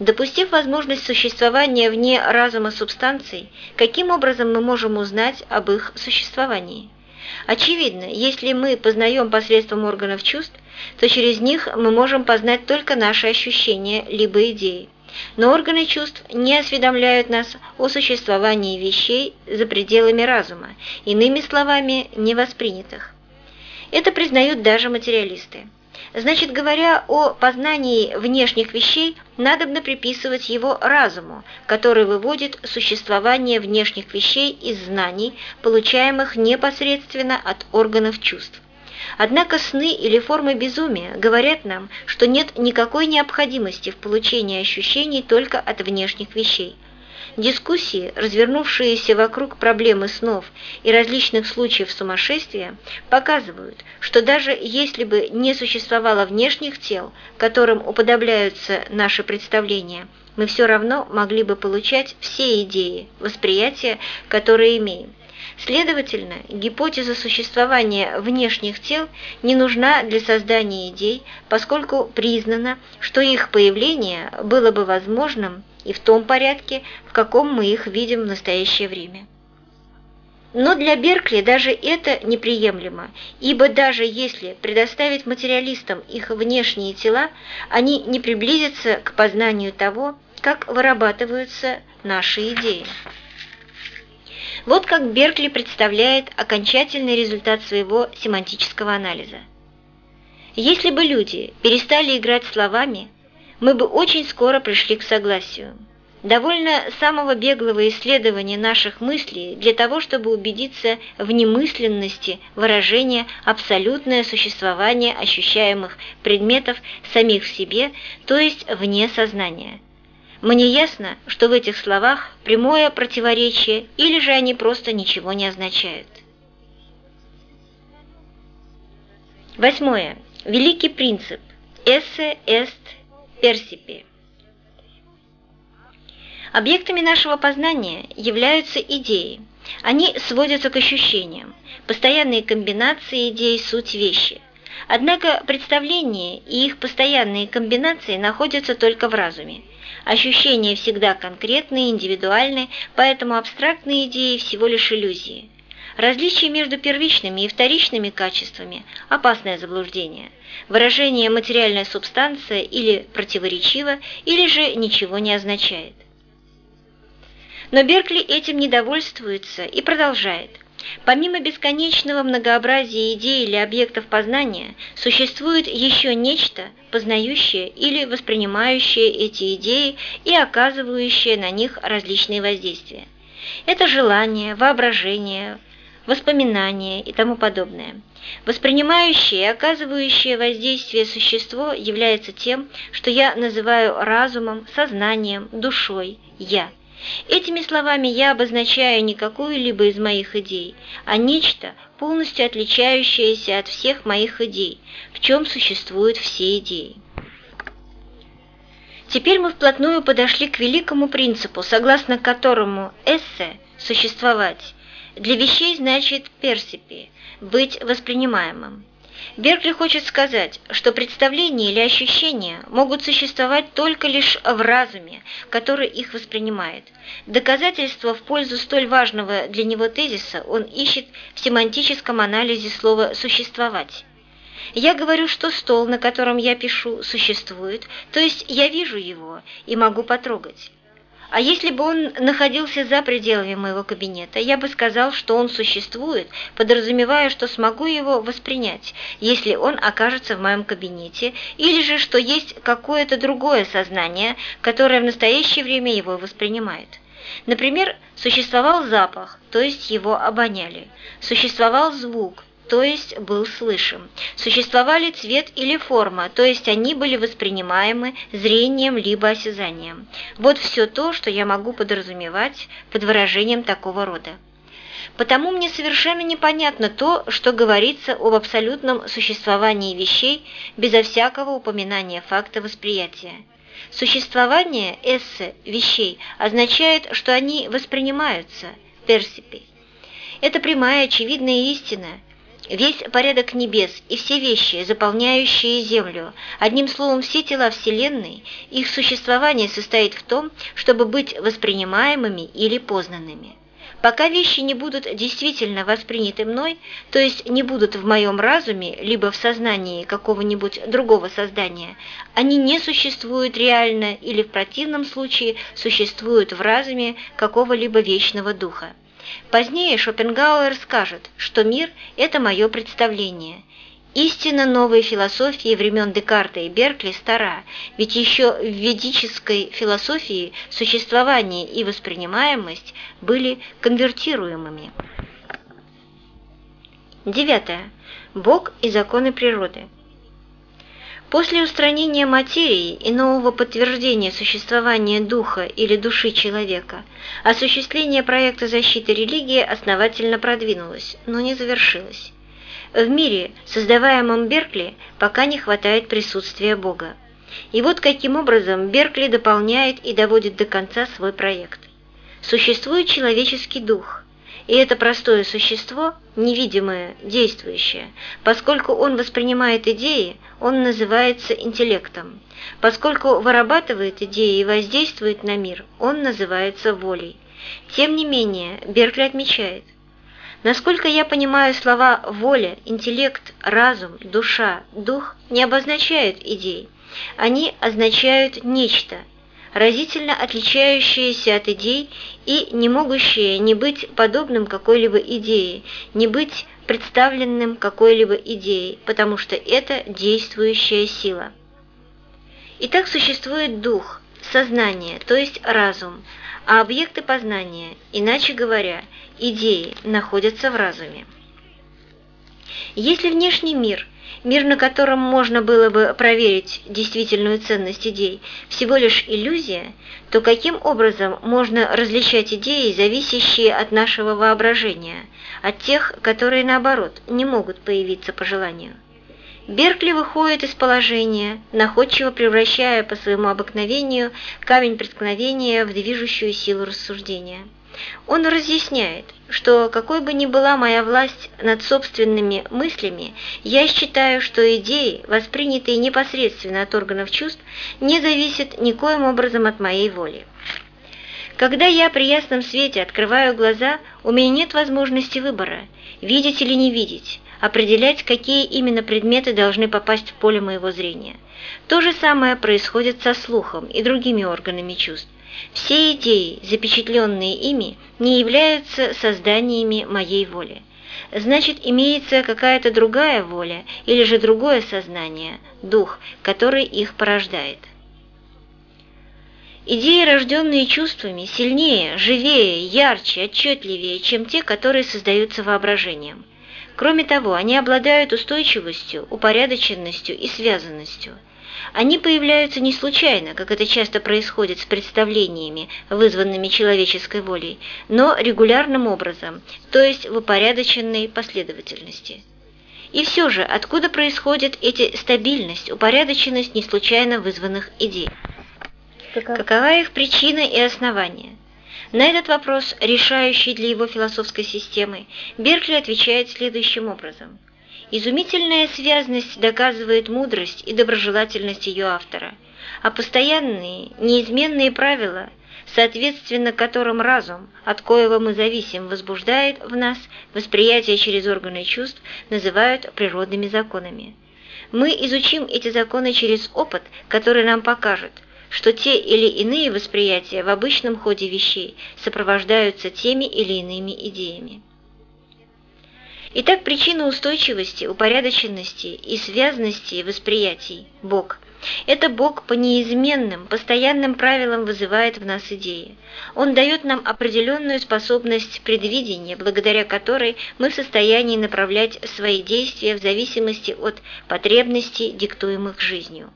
Допустив возможность существования вне разума субстанций, каким образом мы можем узнать об их существовании? Очевидно, если мы познаем посредством органов чувств, то через них мы можем познать только наши ощущения либо идеи. Но органы чувств не осведомляют нас о существовании вещей за пределами разума, иными словами, невоспринятых. Это признают даже материалисты. Значит, говоря о познании внешних вещей, надобно приписывать его разуму, который выводит существование внешних вещей из знаний, получаемых непосредственно от органов чувств. Однако сны или формы безумия говорят нам, что нет никакой необходимости в получении ощущений только от внешних вещей – Дискуссии, развернувшиеся вокруг проблемы снов и различных случаев сумасшествия, показывают, что даже если бы не существовало внешних тел, которым уподобляются наши представления, мы все равно могли бы получать все идеи, восприятия, которые имеем. Следовательно, гипотеза существования внешних тел не нужна для создания идей, поскольку признано, что их появление было бы возможным и в том порядке, в каком мы их видим в настоящее время. Но для Беркли даже это неприемлемо, ибо даже если предоставить материалистам их внешние тела, они не приблизятся к познанию того, как вырабатываются наши идеи. Вот как Беркли представляет окончательный результат своего семантического анализа. Если бы люди перестали играть словами, мы бы очень скоро пришли к согласию. Довольно самого беглого исследования наших мыслей для того, чтобы убедиться в немысленности выражения абсолютное существование ощущаемых предметов самих в себе, то есть вне сознания. Мне ясно, что в этих словах прямое противоречие или же они просто ничего не означают. Восьмое. Великий принцип. Esse est персипи. Объектами нашего познания являются идеи. Они сводятся к ощущениям. Постоянные комбинации идей – суть вещи. Однако представления и их постоянные комбинации находятся только в разуме. Ощущения всегда конкретные, индивидуальны, поэтому абстрактные идеи всего лишь иллюзии. Различие между первичными и вторичными качествами – опасное заблуждение. Выражение «материальная субстанция» или «противоречиво», или же ничего не означает. Но Беркли этим не довольствуется и продолжает. Помимо бесконечного многообразия идей или объектов познания, существует еще нечто, познающее или воспринимающее эти идеи и оказывающее на них различные воздействия. Это желание, воображение, воспоминания и тому подобное. Воспринимающее и оказывающее воздействие существо является тем, что я называю разумом, сознанием, душой, «я». Этими словами я обозначаю не какую-либо из моих идей, а нечто, полностью отличающееся от всех моих идей, в чем существуют все идеи. Теперь мы вплотную подошли к великому принципу, согласно которому эссе – существовать, для вещей значит персипи – быть воспринимаемым. Беркли хочет сказать, что представления или ощущения могут существовать только лишь в разуме, который их воспринимает. Доказательства в пользу столь важного для него тезиса он ищет в семантическом анализе слова «существовать». Я говорю, что стол, на котором я пишу, существует, то есть я вижу его и могу потрогать. А если бы он находился за пределами моего кабинета, я бы сказал, что он существует, подразумевая, что смогу его воспринять, если он окажется в моем кабинете, или же что есть какое-то другое сознание, которое в настоящее время его воспринимает. Например, существовал запах, то есть его обоняли, существовал звук, то есть был слышим. Существовали цвет или форма, то есть они были воспринимаемы зрением либо осязанием. Вот все то, что я могу подразумевать под выражением такого рода. Потому мне совершенно непонятно то, что говорится об абсолютном существовании вещей безо всякого упоминания факта восприятия. Существование эссе вещей означает, что они воспринимаются, персипи. Это прямая очевидная истина – весь порядок небес и все вещи, заполняющие Землю, одним словом, все тела Вселенной, их существование состоит в том, чтобы быть воспринимаемыми или познанными. Пока вещи не будут действительно восприняты мной, то есть не будут в моем разуме, либо в сознании какого-нибудь другого создания, они не существуют реально или в противном случае существуют в разуме какого-либо вечного духа. Позднее Шопенгауэр скажет, что мир – это мое представление. Истина новой философии времен Декарта и Беркли стара, ведь еще в ведической философии существование и воспринимаемость были конвертируемыми. Девятое. Бог и законы природы. После устранения материи и нового подтверждения существования духа или души человека, осуществление проекта защиты религии основательно продвинулось, но не завершилось. В мире, создаваемом Беркли, пока не хватает присутствия Бога. И вот каким образом Беркли дополняет и доводит до конца свой проект. Существует человеческий дух – и это простое существо, невидимое, действующее, поскольку он воспринимает идеи, он называется интеллектом. Поскольку вырабатывает идеи и воздействует на мир, он называется волей. Тем не менее, Беркли отмечает, Насколько я понимаю, слова «воля», «интеллект», «разум», «душа», «дух» не обозначают идей. Они означают нечто, разительно отличающиеся от идей и не могущие не быть подобным какой-либо идее, не быть представленным какой-либо идеей, потому что это действующая сила. Итак, существует дух, сознание, то есть разум, а объекты познания, иначе говоря, идеи, находятся в разуме. Если внешний мир – Мир, на котором можно было бы проверить действительную ценность идей, всего лишь иллюзия, то каким образом можно различать идеи, зависящие от нашего воображения, от тех, которые, наоборот, не могут появиться по желанию? Беркли выходит из положения, находчиво превращая по своему обыкновению камень преткновения в движущую силу рассуждения. Он разъясняет, что какой бы ни была моя власть над собственными мыслями, я считаю, что идеи, воспринятые непосредственно от органов чувств, не зависят никоим образом от моей воли. Когда я при ясном свете открываю глаза, у меня нет возможности выбора, видеть или не видеть, определять, какие именно предметы должны попасть в поле моего зрения. То же самое происходит со слухом и другими органами чувств. Все идеи, запечатленные ими, не являются созданиями моей воли. Значит, имеется какая-то другая воля или же другое сознание, дух, который их порождает. Идеи, рожденные чувствами, сильнее, живее, ярче, отчетливее, чем те, которые создаются воображением. Кроме того, они обладают устойчивостью, упорядоченностью и связанностью – они появляются не случайно, как это часто происходит с представлениями, вызванными человеческой волей, но регулярным образом, то есть в упорядоченной последовательности. И все же, откуда происходит эти стабильность, упорядоченность неслучайно вызванных идей? Какова их причина и основание? На этот вопрос, решающий для его философской системы, Беркли отвечает следующим образом – Изумительная связность доказывает мудрость и доброжелательность ее автора, а постоянные, неизменные правила, соответственно которым разум, от коего мы зависим, возбуждает в нас восприятие через органы чувств, называют природными законами. Мы изучим эти законы через опыт, который нам покажет, что те или иные восприятия в обычном ходе вещей сопровождаются теми или иными идеями. Итак, причина устойчивости, упорядоченности и связности восприятий – Бог. Это Бог по неизменным, постоянным правилам вызывает в нас идеи. Он дает нам определенную способность предвидения, благодаря которой мы в состоянии направлять свои действия в зависимости от потребностей, диктуемых жизнью.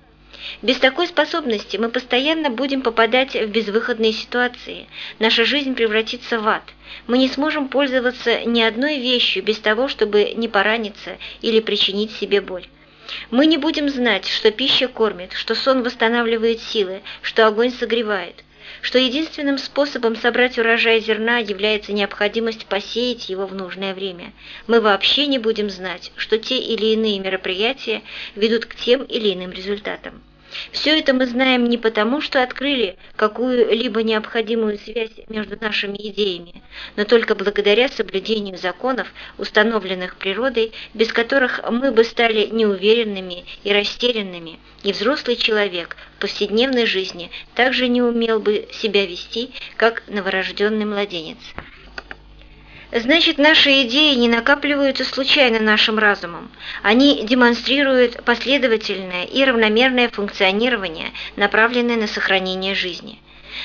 Без такой способности мы постоянно будем попадать в безвыходные ситуации. Наша жизнь превратится в ад. Мы не сможем пользоваться ни одной вещью без того, чтобы не пораниться или причинить себе боль. Мы не будем знать, что пища кормит, что сон восстанавливает силы, что огонь согревает, что единственным способом собрать урожай зерна является необходимость посеять его в нужное время. Мы вообще не будем знать, что те или иные мероприятия ведут к тем или иным результатам. Все это мы знаем не потому, что открыли какую-либо необходимую связь между нашими идеями, но только благодаря соблюдению законов, установленных природой, без которых мы бы стали неуверенными и растерянными, и взрослый человек в повседневной жизни также не умел бы себя вести, как новорожденный младенец. Значит, наши идеи не накапливаются случайно нашим разумом. Они демонстрируют последовательное и равномерное функционирование, направленное на сохранение жизни.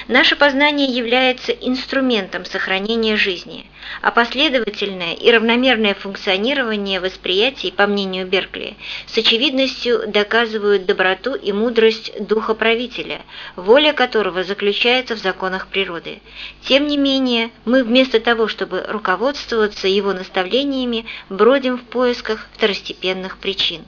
Наше познание является инструментом сохранения жизни, а последовательное и равномерное функционирование восприятий, по мнению Беркли, с очевидностью доказывают доброту и мудрость духа правителя, воля которого заключается в законах природы. Тем не менее, мы вместо того, чтобы руководствоваться его наставлениями, бродим в поисках второстепенных причин.